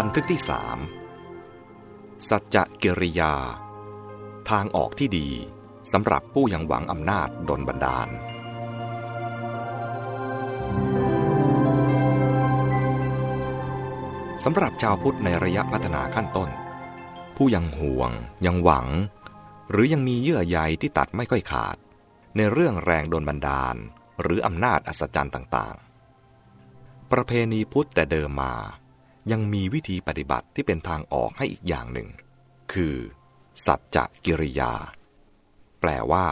บันทึกที่สามสัจจะกิริยา ทางออกที่ดีสำหรับผู้ยังหวังอำนาจดนบันดาล สำหรับชาวพุทธในระยะพัฒนาขั้นต้น ผู้ยังห่วง ยังหวัง หรือยังมีเยื่อใยที่ตัดไม่ค่อยขาด ในเรื่องแรงดนบันดาล หรืออำนาจอัศจรรย์ต่างๆ ประเพณีพุทธแต่เดิมมา ยังมีวิธีปฏิบัติที่เป็นทางออกให้อีกอย่างหนึ่ง คือ สัจจะกิริยา แปลว่า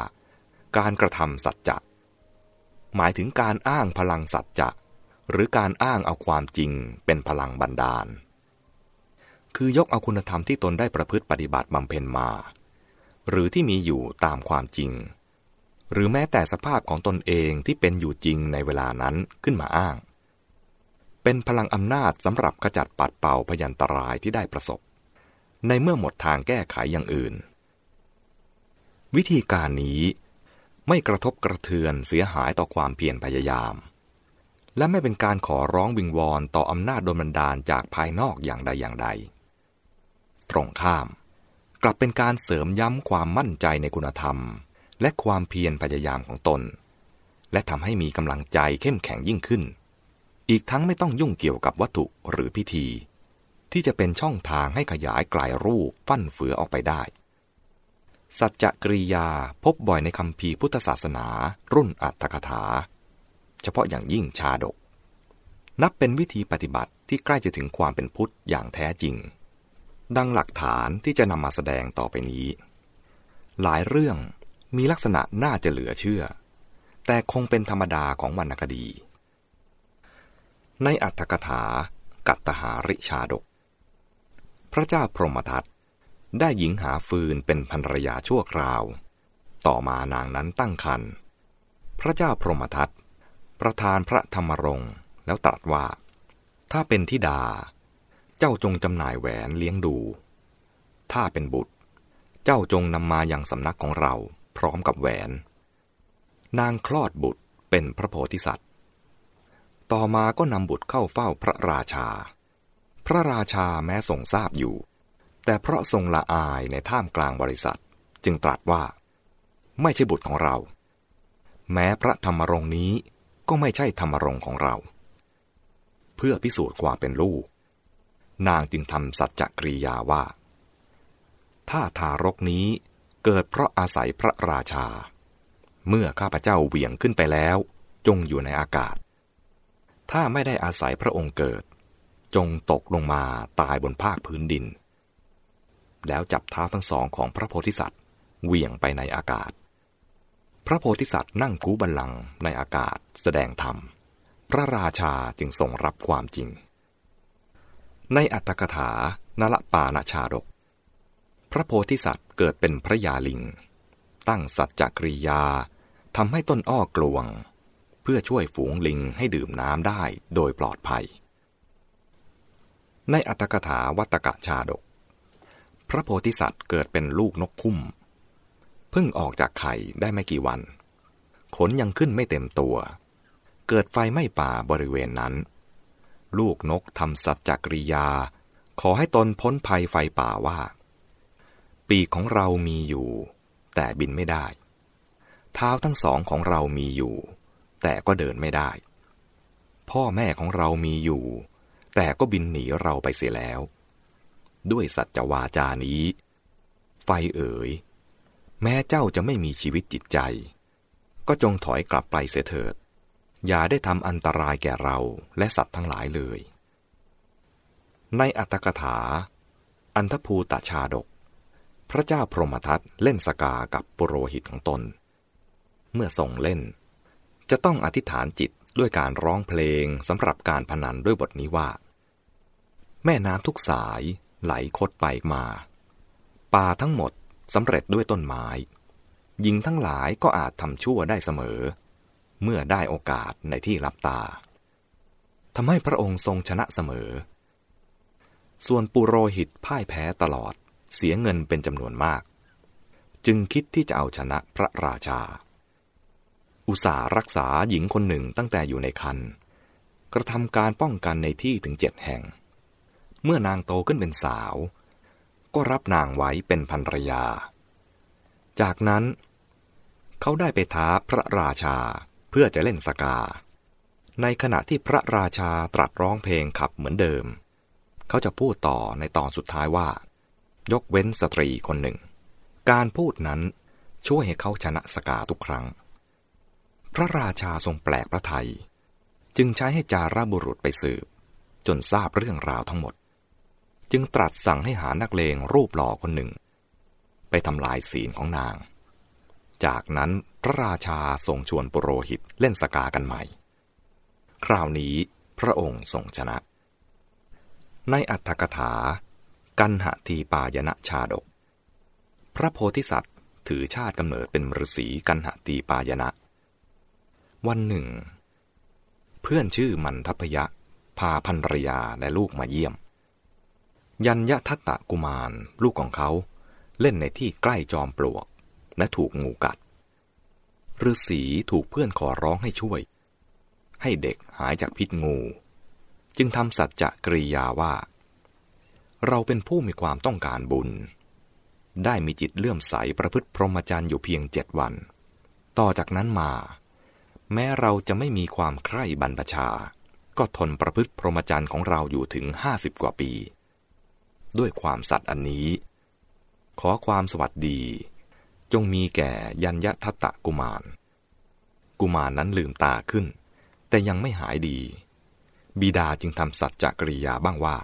การกระทำสัจจะ หมายถึงการอ้างพลังสัจจะ หรือการอ้างเอาความจริงเป็นพลังบันดาล คือยกเอาคุณธรรมที่ตนได้ประพฤติปฏิบัติบำเพ็ญมา หรือที่มีอยู่ตามความจริง หรือแม้แต่สภาพของตนเองที่เป็นอยู่จริงในเวลานั้นขึ้นมาอ้าง เป็นพลังอำนาจสำหรับขจัดปัดเป่าพยันตรายที่ได้ประสบ ในเมื่อหมดทางแก้ไขอย่างอื่น วิธีการนี้ไม่กระทบกระเทือนเสียหายต่อความเพียรพยายาม และไม่เป็นการขอร้องวิงวอนต่ออำนาจโดนบันดาลจากภายนอกอย่างใดอย่างใด ตรงข้าม กลับเป็นการเสริมย้ำความมั่นใจในคุณธรรม และความเพียรพยายามของตน และทำให้มีกำลังใจเข้มแข็งยิ่งขึ้น อีกทั้งไม่ต้องยุ่งเกี่ยวกับวัตถุหรือพิธี ที่จะเป็นช่องทางให้ขยายกลายรูปฟั่นเฟือออกไปได้ สัจจกริยาพบบ่อยในคำพีพุทธศาสนา รุ่นอัตถกถา เฉพาะอย่างยิ่งชาดก นับเป็นวิธีปฏิบัติที่ใกล้จะถึงความเป็นพุทธอย่างแท้จริง ดังหลักฐานที่จะนำมาแสดงต่อไปนี้ หลายเรื่องมีลักษณะน่าจะเหลือเชื่อ แต่คงเป็นธรรมดาของวรรณคดี ในอัตถกถา กัตตหาริชาดก พระเจ้าพรหมทัตได้หญิงหาฟืนเป็นภรรยาชั่วคราว ต่อมานางนั้นตั้งครรภ์พระเจ้าพรหมทัตประทานพระธรรมรงค์แล้วตรัสว่า ถ้าเป็นทิดา เจ้าจงจำหน่ายแหวนเลี้ยงดู ถ้าเป็นบุตร เจ้าจงนำมาอย่างสำนักของเราพร้อมกับแหวน นางคลอดบุตรเป็นพระโพธิสัตว์ ต่อมาก็นำบุตรเข้าเฝ้าพระราชา พระราชาแม้ทรงทราบอยู่ แต่เพราะทรงละอายในท่ามกลางบริษัท จึงตรัสว่า ไม่ใช่บุตรของเรา แม้พระธรรมรงนี้ก็ไม่ใช่ธรรมรงของเรา เพื่อพิสูจน์ความเป็นลูก นางจึงทำสัจจกริยาว่า ถ้าทารกนี้เกิดเพราะอาศัยพระราชา เมื่อข้าพเจ้าเหวี่ยงขึ้นไปแล้ว จงอยู่ในอากาศ ถ้าไม่ได้อาศัยพระองค์เกิด จงตกลงมาตายบนภาคพื้นดิน แล้วจับเท้าทั้งสองของพระโพธิสัตว์เหวี่ยงไปในอากาศ พระโพธิสัตว์นั่งคูบัลลังก์ในอากาศแสดงธรรม พระราชาจึงทรงรับความจริง ในอัตถกถานละปานาชาดก พระโพธิสัตว์เกิดเป็นพระยาลิง ตั้งสัจจกริยาทำให้ต้นอ้อกลวง เพื่อช่วยฝูงลิงให้ดื่มน้ำได้โดยปลอดภัย ในอัตถกถาวัตกะชาดก พระโพธิสัตว์เกิดเป็นลูกนกคุ้มเพิ่งออกจากไข่ได้ไม่กี่วัน ขนยังขึ้นไม่เต็มตัว เกิดไฟไหม้ป่าบริเวณนั้น ลูกนกทำสัจจกริยา ขอให้ตนพ้นภัยไฟป่าว่า ปีกของเรามีอยู่ แต่บินไม่ได้ เท้าทั้งสองของเรามีอยู่ แต่ก็เดินไม่ได้ พ่อแม่ของเรามีอยู่ แต่ก็บินหนีเราไปเสียแล้ว ด้วยสัจวาจานี้ ไฟเอ๋ย แม้เจ้าจะไม่มีชีวิตจิตใจ ก็จงถอยกลับไปเสียเถิด อย่าได้ทำอันตรายแก่เราและสัตว์ทั้งหลายเลย ในอัตถกถา อันทภูตชาดก พระเจ้าพรหมทัตเล่นสกากับปุโรหิตของตน เมื่อทรงเล่น จะต้องอธิษฐานจิตด้วยการร้องเพลงสำหรับการพนันด้วยบทนี้ว่า แม่น้ำทุกสายไหลคดไปมาป่าทั้งหมดสำเร็จด้วยต้นไม้หญิงทั้งหลายก็อาจทำชั่วได้เสมอ เมื่อได้โอกาสในที่รับตาทำให้พระองค์ทรงชนะเสมอ ส่วนปุโรหิตพ่ายแพ้ตลอดเสียเงินเป็นจำนวนมาก จึงคิดที่จะเอาชนะพระราชา อุตสารักษาหญิงคนหนึ่งตั้งแต่อยู่ในคันกระทำการป้องกันในที่ถึงเจ็ดแห่ง เมื่อนางโตขึ้นเป็นสาว ก็รับนางไว้เป็นภรรยา จากนั้นเขาได้ไปท้าพระราชาเพื่อจะเล่นสกา ในขณะที่พระราชาตรัสร้องเพลงขับเหมือนเดิม เขาจะพูดต่อในตอนสุดท้ายว่า ยกเว้นสตรีคนหนึ่ง การพูดนั้นช่วยให้เขาชนะสกาทุกครั้ง พระราชาทรงแปลกพระไทย จึงใช้ให้จาราบุรุษไปสืบ จนทราบเรื่องราวทั้งหมด จึงตรัสสั่งให้หานักเลงรูปหล่อคนหนึ่ง ไปทำลายศีลของนาง จากนั้นพระราชาทรงชวนปุโรหิตเล่นสกากันใหม่ คราวนี้พระองค์ทรงชนะ ในอัตถกถา กันหทีปายณชาดก พระโพธิสัตว์ถือชาติกำเนิดเป็นฤาษีกันหตีปายณะ วันหนึ่ง เพื่อนชื่อมันทัพยะ พาพันรยาและลูกมาเยี่ยม ยัญยะทัตตะกุมารลูกของเขา เล่นในที่ใกล้จอมปลวก และถูกงูกัดฤาษีถูกเพื่อนขอร้องให้ช่วย ให้เด็กหายจากพิษงู จึงทำสัจจะกริยาว่า เราเป็นผู้มีความต้องการบุญ ได้มีจิตเลื่อมใสประพฤติพรหมจรรย์อยู่เพียงเจ็ดวัน ต่อจากนั้นมา แม้เราจะไม่มีความใคร่บรรพชา ก็ทนประพฤติพรหมจรรย์ของเราอยู่ถึงห้าสิบกว่าปี ด้วยความสัตย์อันนี้ ขอความสวัสดี จงมีแก่ยัญยทัตตะกุมาร กุมารนั้นลืมตาขึ้น แต่ยังไม่หายดี บิดาจึงทำสัจจกริยาบ้างว่า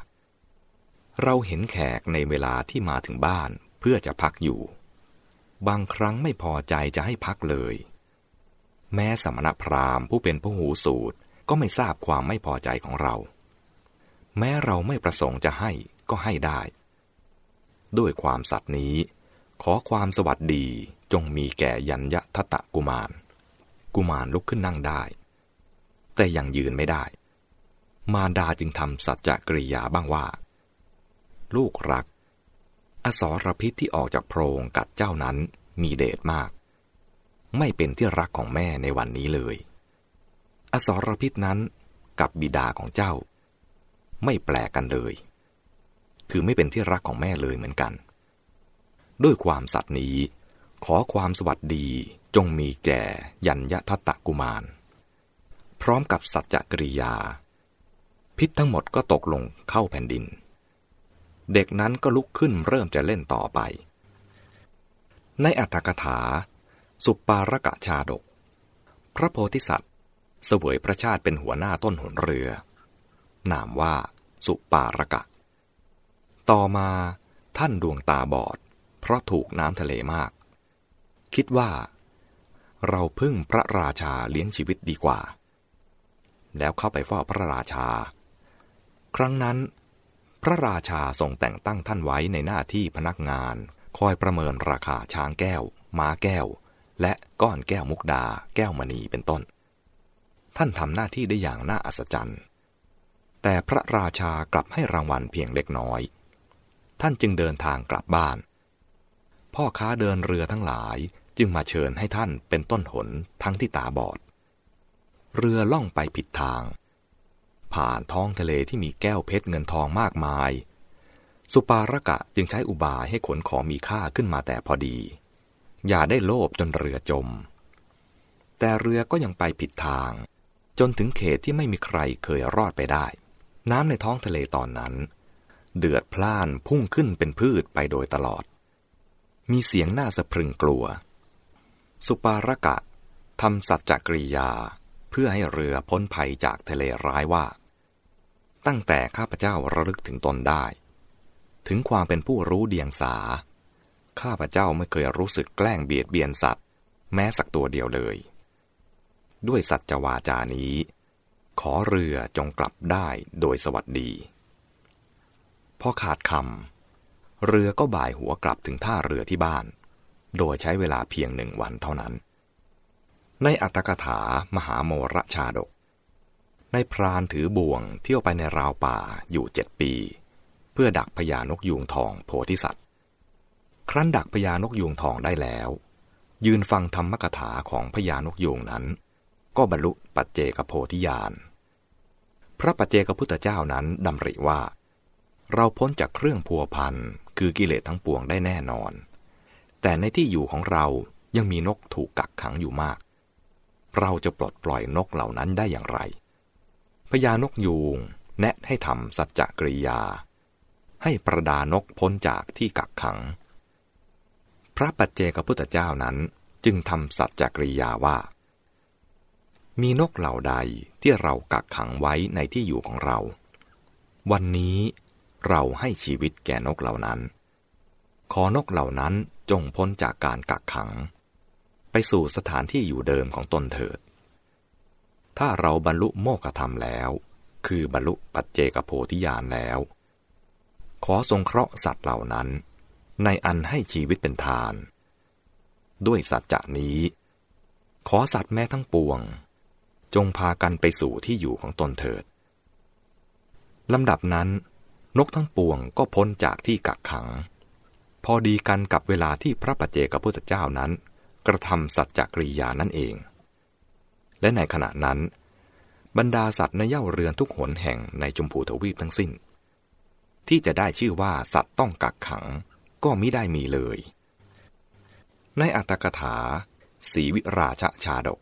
เราเห็นแขกในเวลาที่มาถึงบ้านเพื่อจะพักอยู่ บางครั้งไม่พอใจจะให้พักเลย แม้สมณพราหมณ์ผู้เป็นผู้หูสูตรก็ไม่ทราบความไม่พอใจของเรา แม้เราไม่ประสงค์จะให้ก็ให้ได้ ด้วยความสัตย์นี้ ขอความสวัสดีจงมีแก่ยัญยะทะตะกุมาร กุมารลุกขึ้นนั่งได้ แต่ยังยืนไม่ได้ มารดาจึงทำสัจจกริยาบ้างว่า ลูกรัก อสรพิษที่ออกจากโพรงกัดเจ้านั้นมีเดชมาก ไม่เป็นที่รักของแม่ในวันนี้เลย อสรพิษนั้นกับบิดาของเจ้า ไม่แปลกันเลย คือไม่เป็นที่รักของแม่เลยเหมือนกัน ด้วยความสัตย์นี้ ขอความสวัสดีจงมีแก่ยัญยทัตตกุมาร พร้อมกับสัจจกริยา พิษทั้งหมดก็ตกลงเข้าแผ่นดิน เด็กนั้นก็ลุกขึ้นเริ่มจะเล่นต่อไป ในอัตถกถา สุปารกะชาดก พระโพธิสัตว์เสวยพระชาติเป็นหัวหน้าต้นหนเรือ นามว่าสุปารกะ ต่อมาท่านดวงตาบอด เพราะถูกน้ำทะเลมาก คิดว่า เราพึ่งพระราชาเลี้ยงชีวิตดีกว่า แล้วเข้าไปเฝ้าพระราชา ครั้งนั้น พระราชาทรงแต่งตั้งท่านไว้ในหน้าที่พนักงาน คอยประเมินราคาช้างแก้ว ม้าแก้ว และก้อนแก้วมุกดา แก้วมณีเป็นต้น ท่านทำหน้าที่ได้อย่างน่าอัศจรรย์ แต่พระราชากลับให้รางวัลเพียงเล็กน้อย ท่านจึงเดินทางกลับบ้าน พ่อค้าเดินเรือทั้งหลายจึงมาเชิญให้ท่านเป็นต้นหนทั้งที่ตาบอด เรือล่องไปผิดทาง ผ่านท้องทะเลที่มีแก้วเพชรเงินทองมากมาย สุปารกะจึงใช้อุบายให้ขนของมีค่าขึ้นมาแต่พอดี อย่าได้โลภจนเรือจม แต่เรือก็ยังไปผิดทาง จนถึงเขตที่ไม่มีใครเคยรอดไปได้ น้ำในท้องทะเลตอนนั้น เดือดพล่านพุ่งขึ้นเป็นพืชไปโดยตลอด มีเสียงน่าสะพรึงกลัว สุปาระกะทำสัจจกริยา เพื่อให้เรือพ้นภัยจากทะเลร้ายว่า ตั้งแต่ข้าพเจ้าระลึกถึงตนได้ ถึงความเป็นผู้รู้เดียงสา ข้าพเจ้าไม่เคยรู้สึกแกล้งเบียดเบียนสัตว์ แม้สักตัวเดียวเลย ด้วยสัจวาจานี้ ขอเรือจงกลับได้โดยสวัสดีพอขาดคำเรือก็บ่ายหัวกลับถึงท่าเรือที่บ้าน โดยใช้เวลาเพียงหนึ่งวันเท่านั้น ในอัตถกถามหาโมรชาดก ในพรานถือบ่วงเที่ยวไปในราวป่าอยู่เจ็ดปี เพื่อดักพญานกยูงทองโพธิสัตว์ ครั้นดักพญานกยูงทองได้แล้ว ยืนฟังธรรมกถาของพญานกยูงนั้น ก็บรรลุปัจเจกโพธิญาณพระปัจเจกพุทธเจ้านั้นดำริว่า เราพ้นจากเครื่องพัวพันคือกิเลสทั้งปวงได้แน่นอน แต่ในที่อยู่ของเรายังมีนกถูกกักขังอยู่มาก เราจะปลดปล่อยนกเหล่านั้นได้อย่างไรพญานกยูงแนะให้ทำสัจจกริยา ให้ประดานกพ้นจากที่กักขัง พระปัจเจกพุทธเจ้านั้นจึงทำสัจจกริยาว่า มีนกเหล่าใดที่เรากักขังไว้ในที่อยู่ของเรา วันนี้เราให้ชีวิตแก่นกเหล่านั้น ขอนกเหล่านั้นจงพ้นจากการกักขัง ไปสู่สถานที่อยู่เดิมของตนเถิด ถ้าเราบรรลุโมกธรรมแล้ว คือบรรลุปัจเจกโพธิญาณแล้ว ขอทรงเคราะห์สัตว์เหล่านั้น ในอันให้ชีวิตเป็นทาน ด้วยสัจจะนี้ ขอสัตว์แม้ทั้งปวง จงพากันไปสู่ที่อยู่ของตนเถิดลำดับนั้น นกทั้งปวงก็พ้นจากที่กักขัง พอดีกันกับเวลาที่พระปัจเจกพุทธเจ้านั้น กระทำสัจจกริยานั่นเอง และในขณะนั้น บรรดาสัตว์ในเย่าเรือนทุกหนแห่งในจมพูทวีปทั้งสิ้น ที่จะได้ชื่อว่าสัตว์ต้องกักขัง ก็มิได้มีเลย ในอัตถกถาสีวิราชชาดก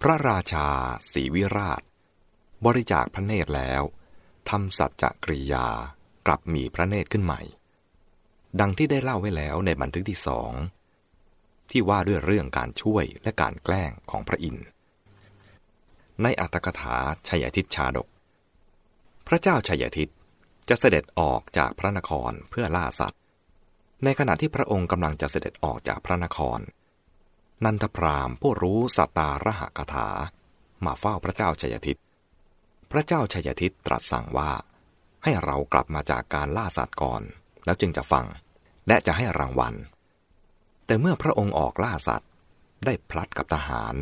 พระราชาสีวิราช บริจาคพระเนตรแล้วทำสัจจะกริยากลับมีพระเนตรขึ้นใหม่ ดังที่ได้เล่าไว้แล้วในบันทึกที่สองที่ว่าด้วยเรื่องการช่วยและการแกล้งของพระอินทร์ในอัตถกถาชัยทิตชาดก พระเจ้าชัยทิตจะเสด็จออกจากพระนครเพื่อล่าสัตว์ ในขณะที่พระองค์กำลังจะเสด็จออกจากพระนคร นันทพรามผู้รู้สตาระหกถา มาเฝ้าพระเจ้าชัยทิต พระเจ้าชัยทิตตรัสสั่งว่า ให้เรากลับมาจากการล่าสัตว์ก่อน แล้วจึงจะฟัง และจะให้รางวัล แต่เมื่อพระองค์ออกล่าสัตว์ ได้พลัดกับทหาร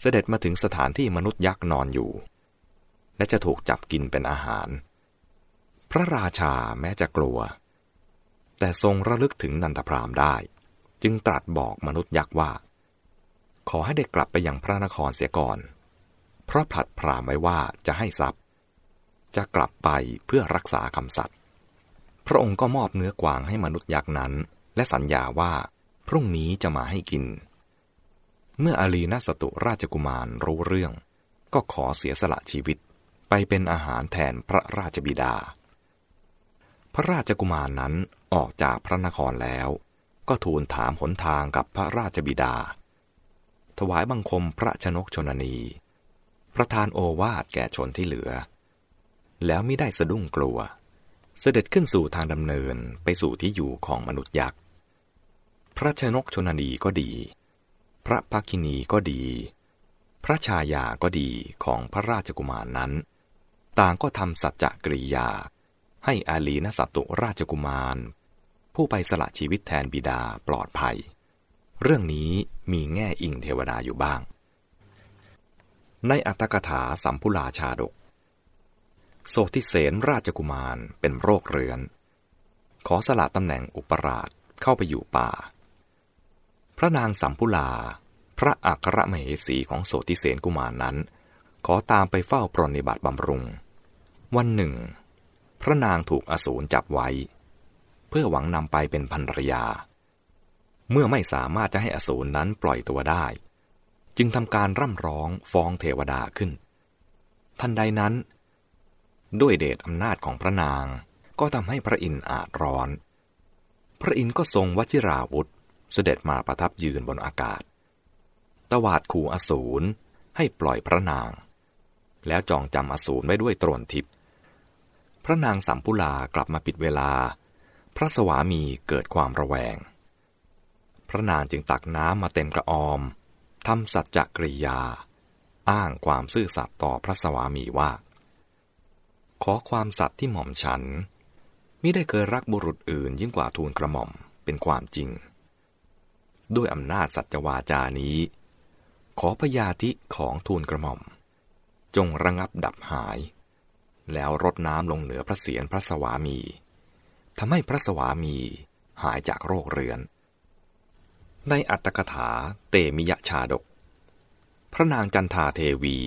เสด็จมาถึงสถานที่มนุษย์ยักษ์นอนอยู่ และจะถูกจับกินเป็นอาหาร พระราชาแม้จะกลัว แต่ทรงระลึกถึงนันทพรามได้ จึงตรัสบอกมนุษย์ยักษ์ว่า ขอให้ได้กลับไปยังพระนครเสียก่อน เพราะผลัดพรามไว้ว่าจะให้ทรัพย์ จะกลับไปเพื่อรักษาคำสัตย์พระองค์ก็มอบเนื้อกวางให้มนุษย์ยักษ์นั้น และสัญญาว่าพรุ่งนี้จะมาให้กิน เมื่ออาลีนาสตุราชกุมารรู้เรื่อง ก็ขอเสียสละชีวิตไปเป็นอาหารแทนพระราชบิดา พระราชกุมารนั้น ออกจากพระนครแล้ว ก็ทูลถามหนทางกับพระราชบิดา ถวายบังคมพระชนกชนนีประทานโอวาทแก่ชนที่เหลือ แล้วไม่ได้สะดุ้งกลัว เสด็จขึ้นสู่ทางดำเนินไปสู่ที่อยู่ของมนุษย์ยักษ์ พระชนกชนนีก็ดี พระภักินีก็ดี พระชายาก็ดีของพระราชกุมารนนั้น ต่างก็ทำสัจจกริยาให้อาลีนสัตตุราชกุมาร ผู้ไปสละชีวิตแทนบิดาปลอดภัย เรื่องนี้มีแง่อิงเทวดาอยู่บ้าง ในอัตถกถาสัมพุลาชาดก โสติเสนราชกุมารเป็นโรคเรื้อน ขอสละตำแหน่งอุปราชเข้าไปอยู่ป่า พระนางสัมพุลา พระอัครมเหสีของโสติเสนกุมารนั้น ขอตามไปเฝ้าปรนิบัติบำรุง วันหนึ่ง พระนางถูกอสูรจับไว้ พื่อหวังนำไปเป็นภรรยา เมื่อไม่สามารถจะให้อสูรนั้นปล่อยตัวได้ จึงทำการร่ำร้องฟ้องเทวดาขึ้น ทันใดนั้น ด้วยเดชอำนาจของพระนางก็ทำให้พระอินทร์อาจร้อน พระอินทร์ก็ทรงวชิราวุธเสด็จมาประทับยืนบนอากาศ ตวาดขู่อสูรให้ปล่อยพระนาง แล้วจองจำอสูรไว้ด้วยตรวนทิพย์พระนางสัมพุลากลับมาปิดเวลา พระสวามีเกิดความระแวง พระนางจึงตักน้ำมาเต็มกระออมทำสัจจกริยา อ้างความซื่อสัตย์ต่อพระสวามีว่า ขอความสัตย์ที่หม่อมฉันมิได้เคยรักบุรุษอื่นยิ่งกว่าทูลกระหม่อมเป็นความจริง ด้วยอำนาจสัจวาจานี้ ขอพยาธิของทูลกระหม่อม จงระงับดับหาย แล้วรดน้ำลงเหนือพระเศียรพระสวามี ทำให้พระสวามีหายจากโรคเรื้อน ในอัตถกถาเตมิยชาดก พระนางจันทาเทวี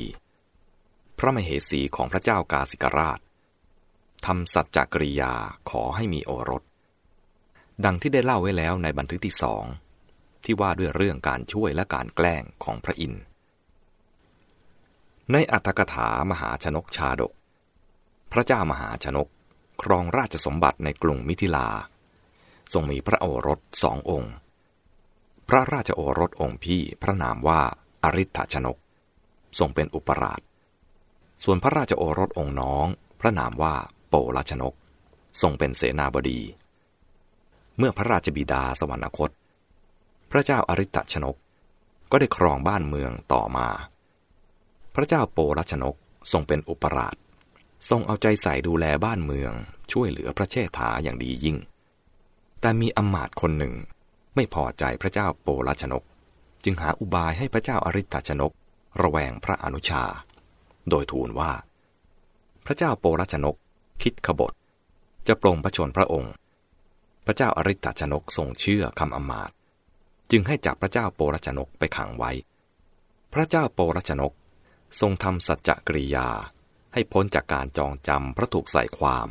พระมเหสีของพระเจ้ากาสิกราชทำสัจจกริยาขอให้มีโอรส ดังที่ได้เล่าไว้แล้วในบันทึกที่สองที่ว่าด้วยเรื่องการช่วยและการแกล้งของพระอินทร์ ในอัตถกถามหาชนกชาดก พระเจ้ามหาชนก ครองราชสมบัติในกรุงมิถิลา ทรงมีพระโอรสสององค์ พระราชโอรสองค์พี่พระนามว่าอริ t ชนก ทรงเป็นอุปราช ส่วนพระราชโอรสองค์น้อง พระนามว่าโปลชนก ทรงเป็นเสนาบดี เมื่อพระราชบิดาสวรรคต พระเจ้าอริ t ชนกก็ได้ครองบ้านเมืองต่อมา พระเจ้าโปลชนกทรงเป็นอุปราช ทรงเอาใจใส่ดูแลบ้านเมือง ช่วยเหลือพระเชษฐาอย่างดียิ่ง แต่มีอมาตย์คนหนึ่ง ไม่พอใจพระเจ้าโปลชนก จึงหาอุบายให้พระเจ้าอริ t ชนก ระแวงพระอนุชา โดยทูลว่า พระเจ้าโปลชนกคิดขบฏ จะปรงพระชนพระองค์ พระเจ้าอริ t ชนกทรงเชื่อคำอมาตย์จึงให้จับพระเจ้าโปลชนกไปขังไว้ พระเจ้าโปลชนกทรงทำสัจจกริยา ให้พ้นจากการจองจำพระถูกใส่ความ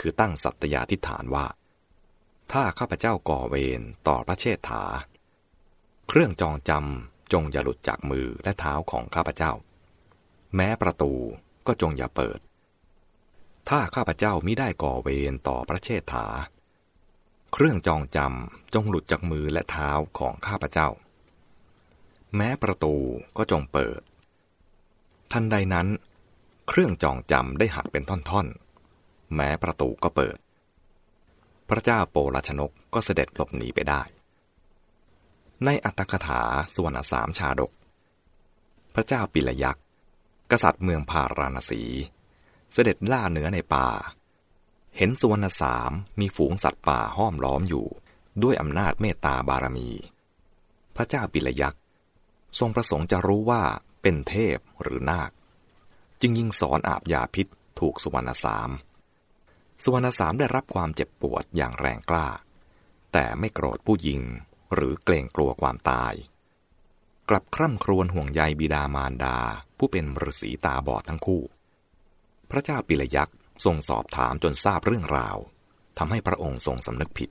คือตั้งสัตยาธิฐานว่า ถ้าข้าพเจ้าก่อเวรต่อพระเชษฐา เครื่องจองจำจงอย่าหลุดจากมือและเท้าของข้าพเจ้า แม้ประตูก็จงอย่าเปิด ถ้าข้าพเจ้ามิได้ก่อเวรต่อพระเชษฐา เครื่องจองจำจงหลุดจากมือและเท้าของข้าพเจ้า แม้ประตูก็จงเปิด ทันใดนั้น เครื่องจองจำได้หักเป็นท่อนๆ แม้ประตูก็เปิด พระเจ้าโปลชนกก็เสด็จหลบหนีไปได้ ในอัตถกถาส่วนสามชาดก พระเจ้าปิลยักษ์กษัตริย์เมืองพาราณสี เสด็จล่าเนื้อในป่า เห็นสุวรรณสามมีฝูงสัตว์ป่าห้อมล้อมอยู่ ด้วยอำนาจเมตตาบารมี พระเจ้าปิลยักษ์ทรงประสงค์จะรู้ว่าเป็นเทพหรือนาค จึงยิงสอนอาบยาพิษถูกสุวรรณสาม สุวรรณสามได้รับความเจ็บปวดอย่างแรงกล้า แต่ไม่โกรธผู้ยิงหรือเกรงกลัวความตาย กลับคร่ำครวญห่วงใยบิดามารดาผู้เป็นฤาษีตาบอดทั้งคู่ พระเจ้าปิลยักษ์ทรงสอบถามจนทราบเรื่องราวทำให้พระองค์ทรงสำนึกผิด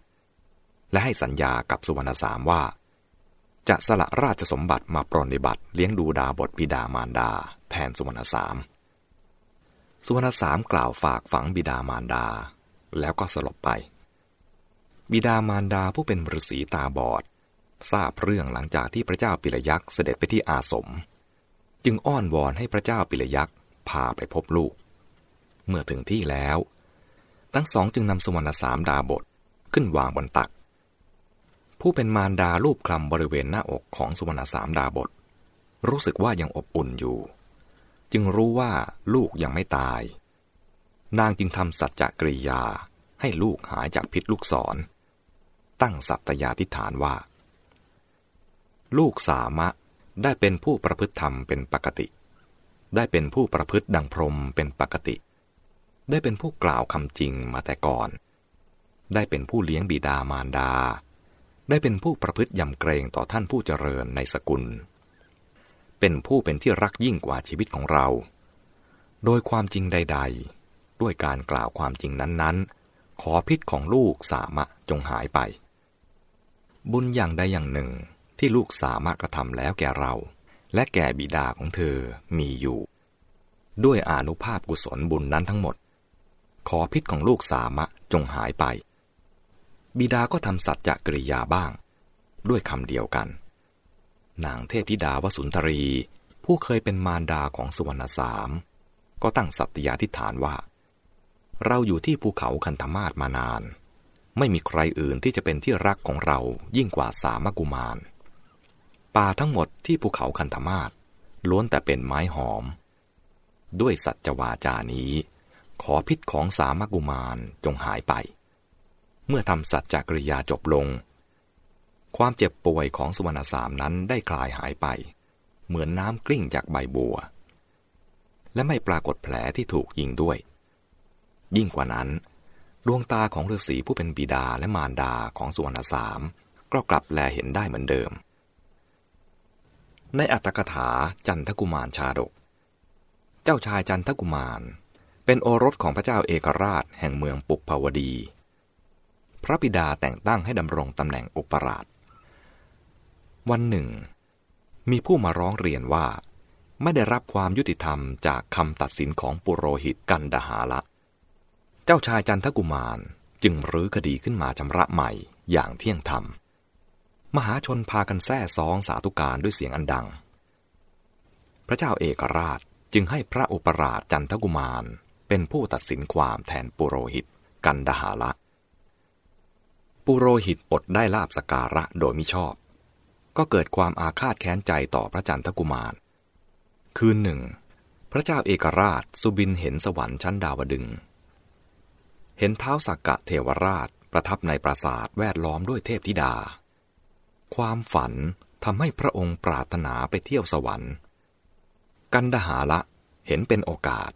และให้สัญญากับสุวรรณสามว่า จะสละราชสมบัติมาปรนนิบัติเลี้ยงดูดาบทบิดามารดา แทนสุวรรณสาม สุวรรณสามกล่าวฝากฝังบิดามารดา แล้วก็สลบไป บิดามารดาผู้เป็นฤาษีตาบอด ทราบเรื่องหลังจากที่พระเจ้าปิลยักษ์เสด็จไปที่อาสม จึงอ้อนวอนให้พระเจ้าปิลยักษ์พาไปพบลูก เมื่อถึงที่แล้ว ทั้งสองจึงนำสุวรรณสามดาบทขึ้นวางบนตัก ผู้เป็นมารดาลูบคลำบริเวณหน้าอกของสุวรรณสามดาบท รู้สึกว่ายังอบอุ่นอยู่ จึงรู้ว่าลูกยังไม่ตาย นางจึงทำสัจจกริยาให้ลูกหายจากพิษลูกศร ตั้งสัตยาธิฐานว่า ลูกสามะได้เป็นผู้ประพฤติธรรมเป็นปกติ ได้เป็นผู้ประพฤติดังพรมเป็นปกติ ได้เป็นผู้กล่าวคำจริงมาแต่ก่อน ได้เป็นผู้เลี้ยงบิดามารดา ได้เป็นผู้ประพฤติยำเกรงต่อท่านผู้เจริญในสกุล เป็นผู้เป็นที่รักยิ่งกว่าชีวิตของเรา โดยความจริงใด ๆ ด้วยการกล่าวความจริงนั้นๆ ขอพิษของลูกสามะจงหายไป บุญอย่างใดอย่างหนึ่งที่ลูกสามารถกระทำแล้วแก่เรา และแก่บิดาของเธอมีอยู่ ด้วยอนุภาพกุศลบุญนั้นทั้งหมด ขอพิษของลูกสามะจงหายไป บิดาก็ทำสัจจะกริยาบ้าง ด้วยคำเดียวกัน นางเทพธิดาวสุนทรี ผู้เคยเป็นมารดาของสุวรรณสาม ก็ตั้งสัตยาธิฐานว่า เราอยู่ที่ภูเขาคันธมาศมานาน ไม่มีใครอื่นที่จะเป็นที่รักของเรายิ่งกว่าสามกุมาร ป่าทั้งหมดที่ภูเขาคันธมาศล้วนแต่เป็นไม้หอม ด้วยสัจวาจานี้ ขอพิษของสามกุมารจงหายไป เมื่อทำสัจจกริยาจบลง ความเจ็บป่วยของสุวรรณสามนั้นได้คลายหายไป เหมือนน้ำกลิ้งจากใบบัว และไม่ปรากฏแผลที่ถูกยิงด้วย ยิ่งกว่านั้น ดวงตาของฤาษีผู้เป็นบิดาและมารดาของสุวรรณสามก็กลับแลเห็นได้เหมือนเดิม ในอัตถกถาจันทกุมารชาดก เจ้าชายจันทกุมาร เป็นโอรสของพระเจ้าเอกราชแห่งเมืองปุพพาวดี พระบิดาแต่งตั้งให้ดำรงตำแหน่งอุปราช วันหนึ่ง มีผู้มาร้องเรียนว่า ไม่ได้รับความยุติธรรมจากคำตัดสินของปุโรหิตกันดหาละ เจ้าชายจันทกุมารจึงรื้อคดีขึ้นมาชำระใหม่อย่างเที่ยงธรรม มหาชนพากันแซ่ซองสาธุการด้วยเสียงอันดัง พระเจ้าเอกราชจึงให้พระอุปราชจันทกุมารเป็นผู้ตัดสินความแทนปุโรหิตกันดหาละ ปุโรหิตอดได้ลาบสการะโดยมิชอบ ก็เกิดความอาฆาตแค้นใจต่อพระจันทกุมาร คืนหนึ่ง พระเจ้าเอกราชสุบินเห็นสวรรค์ชั้นดาวดึง เห็นเท้าสักกะเทวราชประทับในปราสาทแวดล้อมด้วยเทพธิดา ความฝันทำให้พระองค์ปรารถนาไปเที่ยวสวรรค์ กันดหาละเห็นเป็นโอกาส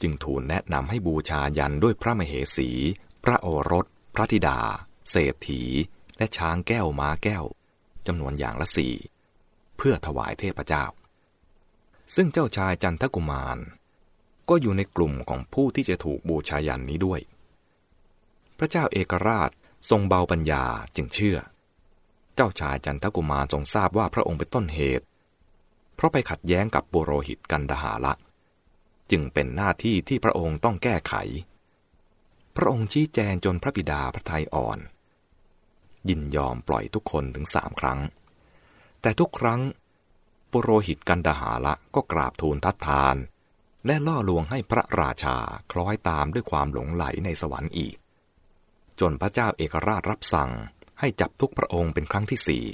จึงทูลแนะนำให้บูชายันด้วยพระมเหสี พระโอรส พระธิดา เศรษฐี และช้างแก้วม้าแก้ว จำนวนอย่างละสี่เพื่อถวายเทพเจ้า ซึ่งเจ้าชายจันทกุมาร ก็อยู่ในกลุ่มของผู้ที่จะถูกบูชายันนี้ด้วย พระเจ้าเอกราชทรงเบาปัญญาจึงเชื่อ เจ้าชายจันทกุมารทรงทราบว่าพระองค์เป็นต้นเหตุ เพราะไปขัดแย้งกับปุโรหิตกันดหาละจึงเป็นหน้าที่ที่พระองค์ต้องแก้ไข พระองค์ชี้แจงจนพระบิดาพระทัยอ่อน ยินยอมปล่อยทุกคนถึงสามครั้ง แต่ทุกครั้ง ปุโรหิตกันดหาละก็กราบทูลทัดทาน และล่อลวงให้พระราชาคล้อยตามด้วยความหลงไหลในสวรรค์อีก จนพระเจ้าเอกราชรับสั่งให้จับทุกพระองค์เป็นครั้งที่สี่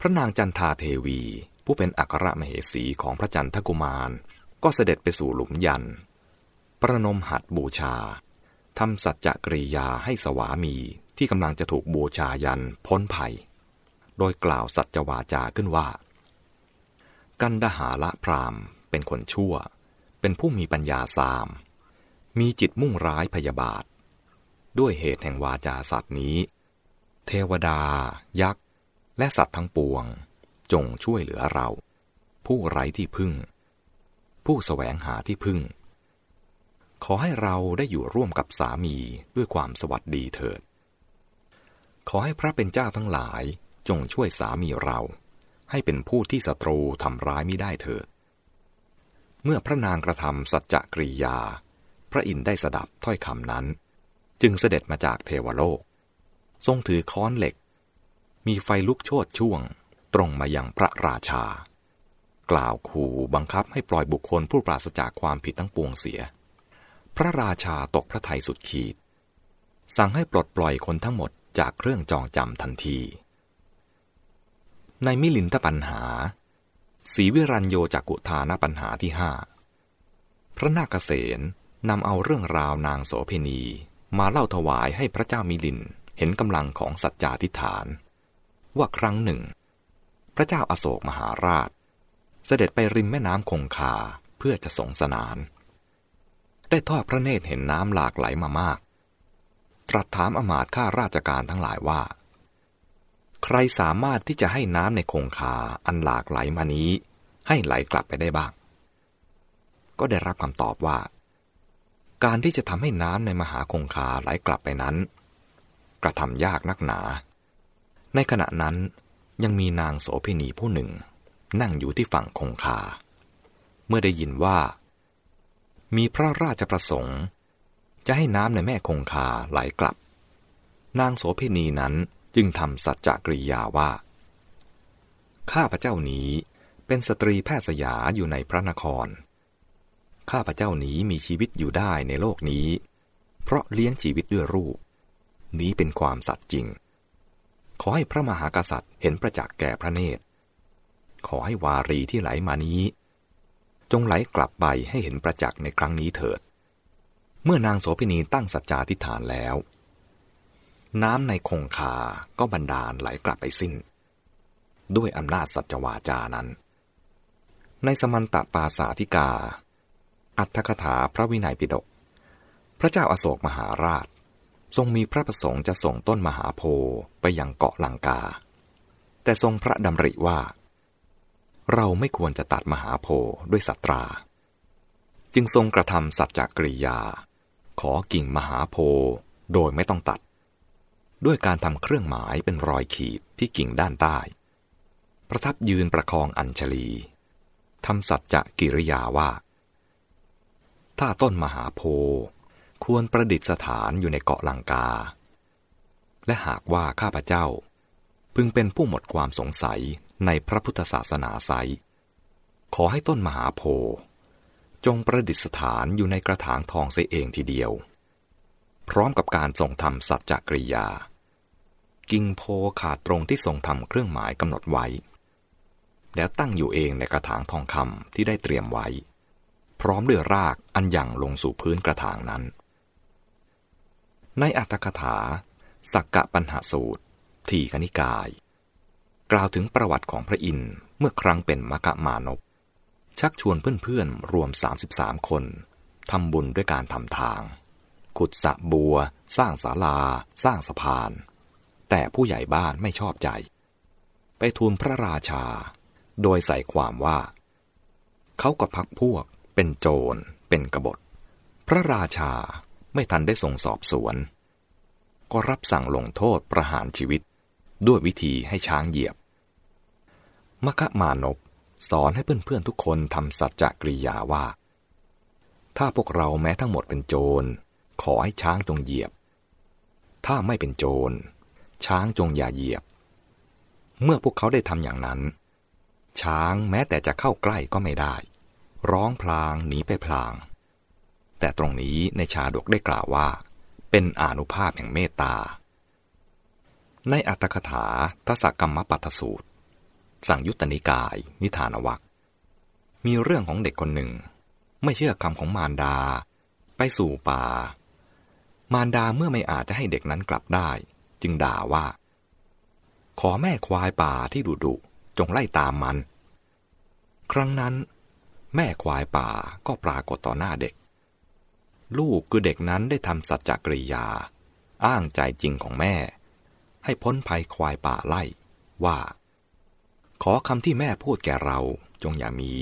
พระนางจันทาเทวี ผู้เป็นอัครมเหสีของพระจันทกุมาร ก็เสด็จไปสู่หลุมยัน ประนมหัดบูชาทำสัจจกริยาให้สวามี ที่กำลังจะถูกบูชายันพ้นภัย โดยกล่าวสัจวาจาขึ้นว่า กันดหาละพรามเป็นคนชั่ว เป็นผู้มีปัญญาสาม มีจิตมุ่งร้ายพยาบาท ด้วยเหตุแห่งวาจาสัตว์นี้ เทวดา ยักษ์ และสัตว์ทั้งปวง จงช่วยเหลือเรา ผู้ไร้ที่พึ่ง ผู้สแสวงหาที่พึ่งขอให้เราได้อยู่ร่วมกับสามีด้วยความสวัสดีเถิด ขอให้พระเป็นเจ้าทั้งหลายจงช่วยสามีเรา ให้เป็นผู้ที่ศัตรูทำร้ายไม่ได้เถิด เมื่อพระนางกระทำสัจจกริยา พระอินทร์ได้สดับถ้อยคำนั้น จึงเสด็จมาจากเทวโลก ทรงถือค้อนเหล็ก มีไฟลุกโชดช่วง ตรงมายังพระราชา กล่าวขู่บังคับให้ปล่อยบุคคลผู้ปราศจากความผิดทั้งปวงเสีย พระราชาตกพระทัยสุดขีด สั่งให้ปลดปล่อยคนทั้งหมด จากเครื่องจองจำทันที ในมิลินทปัญหาสีวิรัญโยจากกุธานปัญหาที่ห้าพระนาคเษนนำเอาเรื่องราวนางโสเพณีมาเล่าถวายให้พระเจ้ามิลินเห็นกำลังของสัจจาธิฐาน ว่าครั้งหนึ่ง พระเจ้าอาโศกมหาราช เสด็จไปริมแม่น้ำคงคาเพื่อจะสงสนาน ได้ทอดพระเนตรเห็นน้ำหลากไหลมามาก ตรัสถามอมาตข้าราชการทั้งหลายว่า ใครสามารถที่จะให้น้ำในคงคาอันหลากไหลมานี้ ให้ไหลกลับไปได้บ้าง ก็ได้รับคำตอบว่า การที่จะทำให้น้ำในมหาคงคาไหลกลับไปนั้น กระทำยากนักหนา ในขณะนั้นยังมีนางโสเภณีผู้หนึ่ง นั่งอยู่ที่ฝั่งคงคา เมื่อได้ยินว่า มีพระราชประสงค์ จะให้น้ำในแม่คงคาไหลกลับ นางโสเภณีนั้นจึงทำสัจจกริยาว่า ข้าพระเจ้านี้เป็นสตรีแพทย์สยาอยู่ในพระนคร ข้าพเจ้านี้มีชีวิตอยู่ได้ในโลกนี้ เพราะเลี้ยงชีวิตด้วยรูป นี้เป็นความสัตย์จริง ขอให้พระมหากษัตริย์เห็นประจักษ์แก่พระเนตร ขอให้วารีที่ไหลมานี้ จงไหลกลับไปให้เห็นประจักษ์ในครั้งนี้เถิด เมื่อนางโสภินีตั้งสัจจาธิฐานแล้ว น้ำในคงคาก็บันดาลไหลกลับไปสิ้น ด้วยอำนาจสัจวาจานั้น ในสมันตปาสาธิกา อัตถกถาพระวินัยปิฎกพระเจ้าอาโศกมหาราช ทรงมีพระประสงค์จะส่งต้นมหาโพไปยังเกาะลังกา แต่ทรงพระดำริว่า เราไม่ควรจะตัดมหาโพด้วยสัตรา จึงทรงกระทำสัจจกริยา ขอกิ่งมหาโพโดยไม่ต้องตัด ด้วยการทำเครื่องหมายเป็นรอยขีดที่กิ่งด้านใต้ ประทับยืนประคองอัญชลีทำสัจจะกิริยาว่า ถ้าต้นมหาโพควรประดิษฐานอยู่ในเกาะลังกา และหากว่าข้าพเจ้า พึงเป็นผู้หมดความสงสัยในพระพุทธศาสนาไซขอให้ต้นมหาโพ จงประดิษฐานอยู่ในกระถางทองเสียเองทีเดียว พร้อมกับการทรงทำสัจจกริยา กิ่งโพขาดตรงที่ทรงทำเครื่องหมายกำหนดไว้ แล้วตั้งอยู่เองในกระถางทองคำที่ได้เตรียมไว้ พร้อมด้วยรากอันยั่งลงสู่พื้นกระถางนั้น ในอัตถกถา สักกะปัญหาสูตร ทีคณิกาย กล่าวถึงประวัติของพระอินทร์เมื่อครั้งเป็นมกะมานพ ชักชวนเพื่อนๆ รวม 33 คนทำบุญด้วยการทำทาง ขุดสระบัว สร้างศาลา สร้างสะพาน แต่ผู้ใหญ่บ้านไม่ชอบใจ ไปทูลพระราชา โดยใส่ความว่า เขากับพักพวกเป็นโจร เป็นกบฏ พระราชาไม่ทันได้ส่งสอบสวน ก็รับสั่งลงโทษประหารชีวิต ด้วยวิธีให้ช้างเหยียบมกะมานพ สอนให้เพื่อนๆทุกคนทำสัจจกริยาว่า ถ้าพวกเราแม้ทั้งหมดเป็นโจร ขอให้ช้างจงเหยียบ ถ้าไม่เป็นโจร ช้างจงอย่าเหยียบ เมื่อพวกเขาได้ทำอย่างนั้น ช้างแม้แต่จะเข้าใกล้ก็ไม่ได้ ร้องพลางหนีไปพลาง แต่ตรงนี้ในชาดกได้กล่าวว่า เป็นอนุภาพแห่งเมตตา ในอัตถกถาทศกรรมปัตสูตร สั่งยุตนิกาย นิทานวักมีเรื่องของเด็กคนหนึ่ง ไม่เชื่อคำของมารดา ไปสู่ป่า มารดาเมื่อไม่อาจจะให้เด็กนั้นกลับได้ จึงด่าว่า ขอแม่ควายป่าที่ดุดุจงไล่ตามมัน ครั้งนั้น แม่ควายป่าก็ปรากฏต่อหน้าเด็ก ลูกคือเด็กนั้นได้ทำสัจจกริยา อ้างใจจริงของแม่ ให้พ้นภัยควายป่าไล่ว่า ขอคำที่แม่พูดแก่เราจงอย่ามี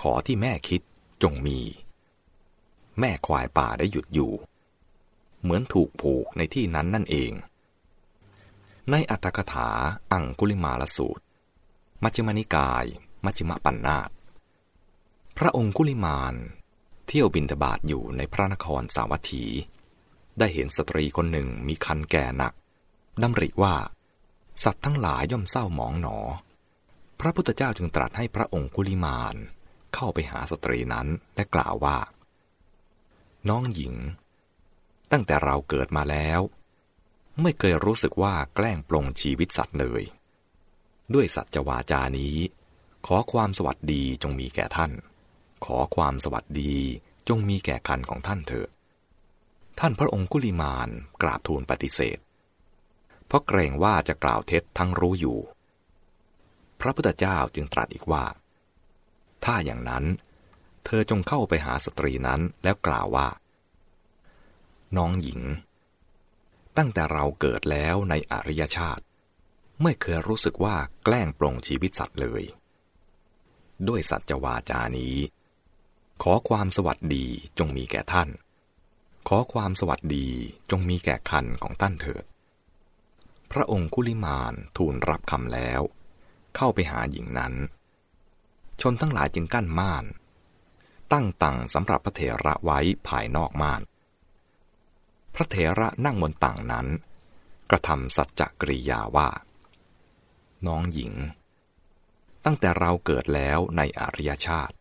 ขอที่แม่คิดจงมี แม่ควายป่าได้หยุดอยู่ เหมือนถูกผูกในที่นั้นนั่นเอง ในอัตถกถาอังคุลิมาลสูตร มัชฌิมานิกาย มัชฌิมปัญนาตพระองค์คุลิมานเที่ยวบินทบาทอยู่ในพระนครสาวัตถี ได้เห็นสตรีคนหนึ่งมีคันแก่หนักดำริว่า สัตว์ทั้งหลายย่อมเศร้าหมองหนอ พระพุทธเจ้าจึงตรัสให้พระองคุลิมานเข้าไปหาสตรีนั้นและกล่าวว่า น้องหญิง ตั้งแต่เราเกิดมาแล้ว ไม่เคยรู้สึกว่าแกล้งปลงชีวิตสัตว์เลย ด้วยสัจวาจานี้ ขอความสวัสดีจงมีแก่ท่าน ขอความสวัสดีจงมีแก่คันของท่านเถิดท่านพระองคุลิมานกราบทูลปฏิเสธ เพราะเกรงว่าจะกล่าวเท็จทั้งรู้อยู่ พระพุทธเจ้าจึงตรัสอีกว่า ถ้าอย่างนั้น เธอจงเข้าไปหาสตรีนั้นแล้วกล่าวว่า น้องหญิง ตั้งแต่เราเกิดแล้วในอริยชาติ ไม่เคยรู้สึกว่าแกล้งปลงชีวิตสัตว์เลย ด้วยสัจวาจานี้ ขอความสวัสดีจงมีแก่ท่าน ขอความสวัสดีจงมีแก่คันของท่านเถิด พระองค์คุลิมานทูลรับคำแล้ว เข้าไปหาหญิงนั้น ชนทั้งหลายจึงกั้นม่าน ตั้งตังสำหรับพระเถระไว้ภายนอกม่าน พระเถระนั่งบนตังนั้น กระทำสัจจกริยาว่า น้องหญิง ตั้งแต่เราเกิดแล้วในอริยชาติ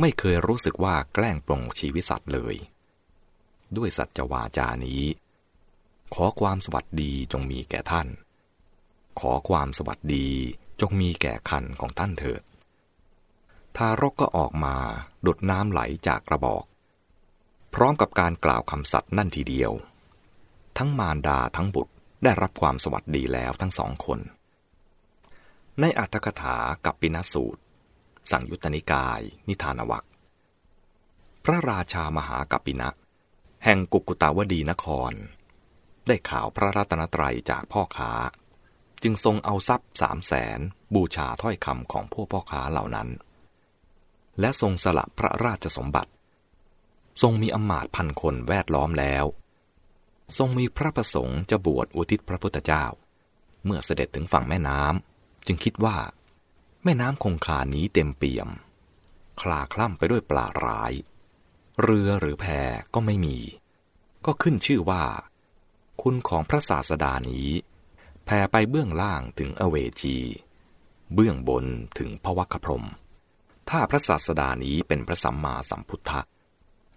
ไม่เคยรู้สึกว่าแกล้งปลงชีวิตสัตว์เลย ด้วยสัจวาจานี้ ขอความสวัสดีจงมีแก่ท่าน ขอความสวัสดีจงมีแก่คันของท่านเถิด ทารกก็ออกมาดดน้ำไหลจากกระบอก พร้อมกับการกล่าวคำสัตย์นั่นทีเดียว ทั้งมารดาทั้งบุตรได้รับความสวัสดีแล้วทั้งสองคน ในอัตถกถากับปินสูตร สั่งยุตตนิกาย นิทานวักพระราชามหากัปปินะ แห่งกุกุตาวดีนคร ได้ข่าวพระรัตนตรัยจากพ่อค้า จึงทรงเอาทรัพย์สามแสนบูชาถ้อยคำของพวกพ่อค้าเหล่านั้น และทรงสละพระราชสมบัติ ทรงมีอมาตย์พันคนแวดล้อมแล้ว ทรงมีพระประสงค์จะบวชอุทิศพระพุทธเจ้า เมื่อเสด็จถึงฝั่งแม่น้ำจึงคิดว่า แม่น้ำคงคานี้เต็มเปี่ยม คลาคล่ำไปด้วยปลาร้าย เรือหรือแพก็ไม่มี ก็ขึ้นชื่อว่า คุณของพระศาสดานี้แผ่ไปเบื้องล่างถึงอเวจี เบื้องบนถึงพระวัคพรม ถ้าพระศาสดานี้เป็นพระสัมมาสัมพุทธะ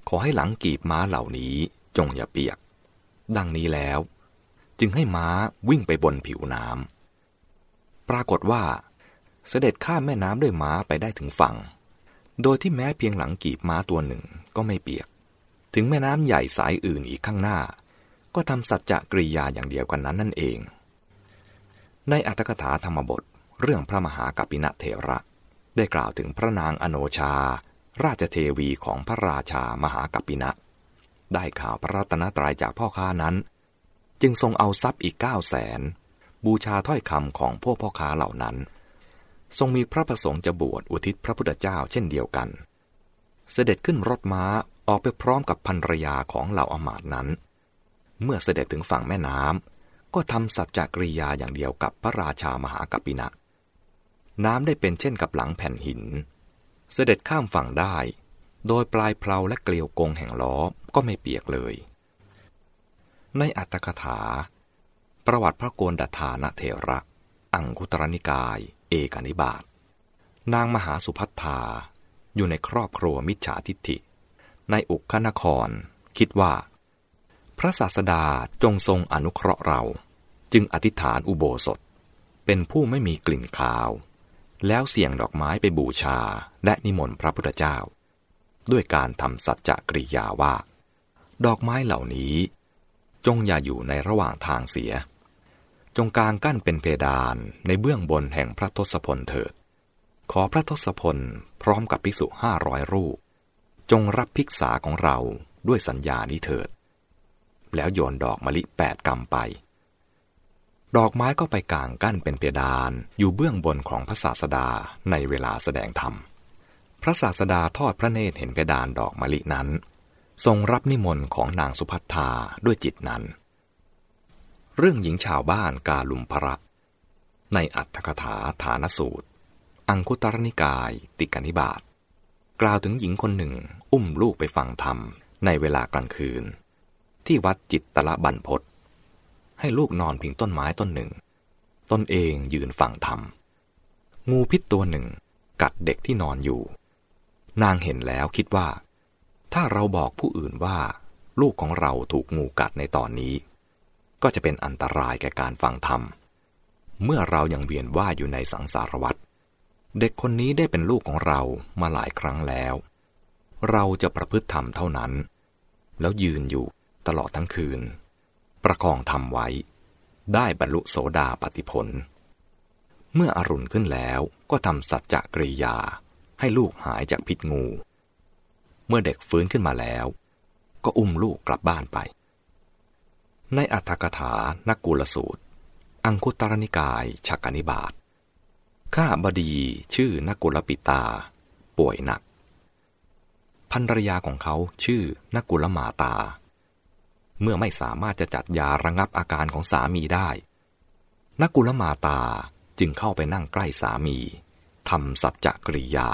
ขอให้หลังกีบม้าเหล่านี้จงอย่าเปียก ดังนี้แล้ว จึงให้ม้าวิ่งไปบนผิวน้ำปรากฏว่า เสด็จข้ามแม่น้ำด้วยม้าไปได้ถึงฝั่ง โดยที่แม้เพียงหลังกีบม้าตัวหนึ่งก็ไม่เปียก ถึงแม่น้ำใหญ่สายอื่นอีกข้างหน้า ก็ทำสัจจะกริยาอย่างเดียวกันนั้นนั่นเอง ในอัตถกถาธรรมบท เรื่องพระมหากัปปินะเถระ ได้กล่าวถึงพระนางอโนชา ราชเทวีของพระราชามหากัปปินะ ได้ข่าวพระรัตนตรัยจากพ่อค้านั้น จึงทรงเอาทรัพย์อีกเก้าแสนบูชาถ้อยคำของพวกพ่อค้าเหล่านั้น ทรงมีพระประสงค์จะบวชอุทิศพระพุทธเจ้าเช่นเดียวกัน เสด็จขึ้นรถม้าออกไปพร้อมกับภรรยาของเหล่าอมาตนั้น เมื่อเสด็จถึงฝั่งแม่น้ำก็ทำสัจจกริยาอย่างเดียวกับพระราชามหากัปปินะ น้ำได้เป็นเช่นกับหลังแผ่นหิน เสด็จข้ามฝั่งได้ โดยปลายเพลาและเกลียวกงแห่งล้อก็ไม่เปียกเลย ในอัตถกถา ประวัติพระโกนดัฐานะเถระ อังคุตรนิกาย เอกนิบาตนางมหาสุพัทธาอยู่ในครอบครัวมิจฉาทิฏฐิ ในอุกขนคร คิดว่า ระศาสดาจงทรงอนุเคราะห์เรา จึงอธิษฐานอุโบสถ เป็นผู้ไม่มีกลิ่นคาว แล้วเสี่ยงดอกไม้ไปบูชาและนิมนต์พระพุทธเจ้า ด้วยการทำสัจจะกริยาว่า ดอกไม้เหล่านี้ จงอย่าอยู่ในระหว่างทางเสีย จงกางกั้นเป็นเพดานในเบื้องบนแห่งพระทศพลเถิด ขอพระทศพลพร้อมกับภิกษุห้าร้อยรูป จงรับภิกษาของเราด้วยสัญญานี้เถิด แล้วโยนดอกมะลิแปดกำไป ดอกไม้ก็ไปกางกั้นเป็นเพดานอยู่เบื้องบนของพระศาสดาในเวลาแสดงธรรม พระศาสดาทอดพระเนตรเห็นเพดานดอกมะลินั้น ทรงรับนิมนต์ของนางสุพัทธาด้วยจิตนั้น เรื่องหญิงชาวบ้านกาลุมพระในอัตถกถาฐานสูตร อังคุตรนิกาย ติกนิบาตกล่าวถึงหญิงคนหนึ่ง อุ้มลูกไปฟังธรรมในเวลากลางคืน ที่วัดจิตตละบันพศให้ลูกนอนพิงต้นไม้ต้นหนึ่ง ตนเองยืนฝั่งธรรม งูพิษตัวหนึ่ง กัดเด็กที่นอนอยู่ นางเห็นแล้วคิดว่า ถ้าเราบอกผู้อื่นว่า ลูกของเราถูกงูกัดในตอนนี้ ก็จะเป็นอันตรายแก่การฟังธรรม เมื่อเรายังเวียนว่าอยู่ในสังสารวัฏเด็กคนนี้ได้เป็นลูกของเรามาหลายครั้งแล้ว เราจะประพฤติธรรมเท่านั้น แล้วยืนอยู่ ตลอดทั้งคืน ประคองทำไว้ ได้บรรลุโสดาปติผล เมื่ออรุณขึ้นแล้วก็ทำสัจจะกริยา ให้ลูกหายจากพิษงู เมื่อเด็กฟื้นขึ้นมาแล้ว ก็อุ้มลูกกลับบ้านไป ในอัตถกถานักกุลสูตร อังคุตรนิกายชักนิบาตข้าบดีชื่อนักกุลปิตา ป่วยหนักภรรยาของเขาชื่อนักกุลมาตา เมื่อไม่สามารถจะจัดยาระงับอาการของสามีได้นักกุลมาตาจึงเข้าไปนั่งใกล้สามีทำสัจจกริยา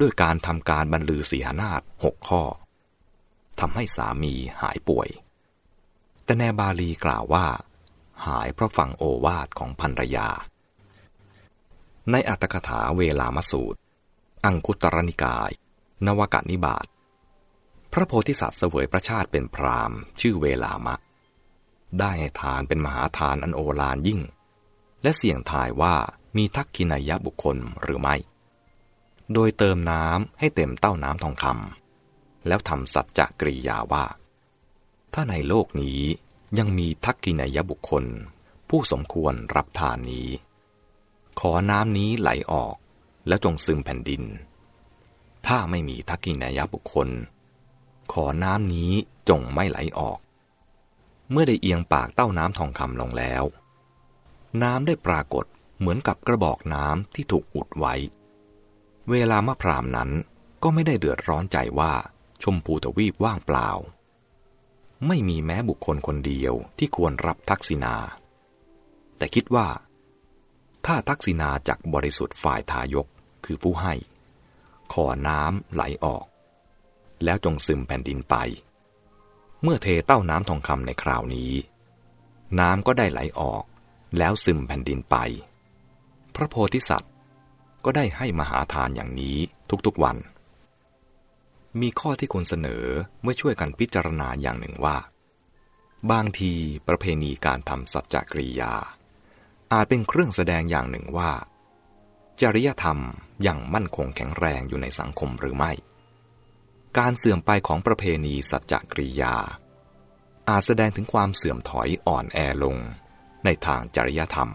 ด้วยการทำการบรรลือสีหนาฏหกข้อทำให้สามีหายป่วย แต่แนบาลีกล่าวว่า หายเพราะฟังโอวาทของภรรยา ในอัตถกถาเวลามสูตร อังคุตรนิกาย นวกนิบาต ระโพธิสัตว์เสวยพระชาติเป็นพรามชื่อเวลามะ ได้ให้ทานเป็นมหาทานอันโอฬารยิ่ง และเสี่ยงทายว่ามีทักขินายะบุคคลหรือไม่ โดยเติมน้ำให้เต็มเต้าน้ำทองคำแล้วทำสัจจะกริยาว่า ถ้าในโลกนี้ยังมีทักกินายบุคคล ผู้สมควรรับทานนี้ ขอน้ำนี้ไหลออกแล้วจงซึมแผ่นดิน ถ้าไม่มีทักกินายบุคคล ขอน้ำนี้จงไม่ไหลออก เมื่อได้เอียงปากเต้าน้ำทองคำลงแล้ว น้ำได้ปรากฏเหมือนกับกระบอกน้ำที่ถูกอุดไว้ เวลามะพรามนั้นก็ไม่ได้เดือดร้อนใจว่าชมพูทวีปว่างเปล่า ไม่มีแม้บุคคลคนเดียวที่ควรรับทักษิณา แต่คิดว่า ถ้าทักษิณาจากบริสุทธิ์ฝ่ายทายกคือผู้ให้ ขอน้ำไหลออก แล้วจงซึมแผ่นดินไป เมื่อเทเต้าน้ำทองคำในคราวนี้ น้ำก็ได้ไหลออก แล้วซึมแผ่นดินไป พระโพธิสัตว์ก็ได้ให้มหาทานอย่างนี้ทุกๆวัน มีข้อที่ควรเสนอเมื่อช่วยกันพิจารณาอย่างหนึ่งว่า บางทีประเพณีการทำสัจจกริยา อาจเป็นเครื่องแสดงอย่างหนึ่งว่า จริยธรรมยังมั่นคงแข็งแรงอยู่ในสังคมหรือไม่ การเสื่อมไปของประเพณีสัจจกริยา อาจแสดงถึงความเสื่อมถอยอ่อนแอลงในทางจริยธรรม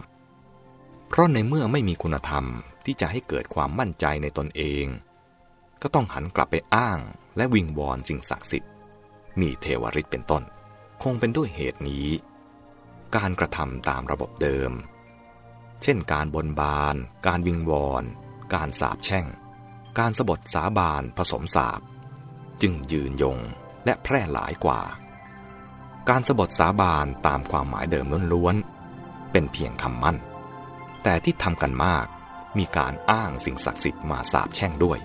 เพราะในเมื่อไม่มีคุณธรรมที่จะให้เกิดความมั่นใจในตนเอง ก็ต้องหันกลับไปอ้างและวิงวอนสิ่งศักดิ์สิทธิ์มีเทวริษเป็นต้น คงเป็นด้วยเหตุนี้ การกระทำตามระบบเดิม เช่น การบนบาน การวิงวอน การสาบแช่ง การสบทสาบานผสมสาบ จึงยืนยงและแพร่หลายกว่า การสบทสาบานตามความหมายเดิมล้วนๆ เป็นเพียงคำมั่น แต่ที่ทำกันมากมีการอ้างสิ่งศักดิ์สิทธิ์มาสาบแช่งด้วย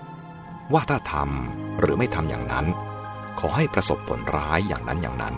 ว่าถ้าทำหรือไม่ทำอย่างนั้น ขอให้ประสบผลร้ายอย่างนั้นอย่างนั้น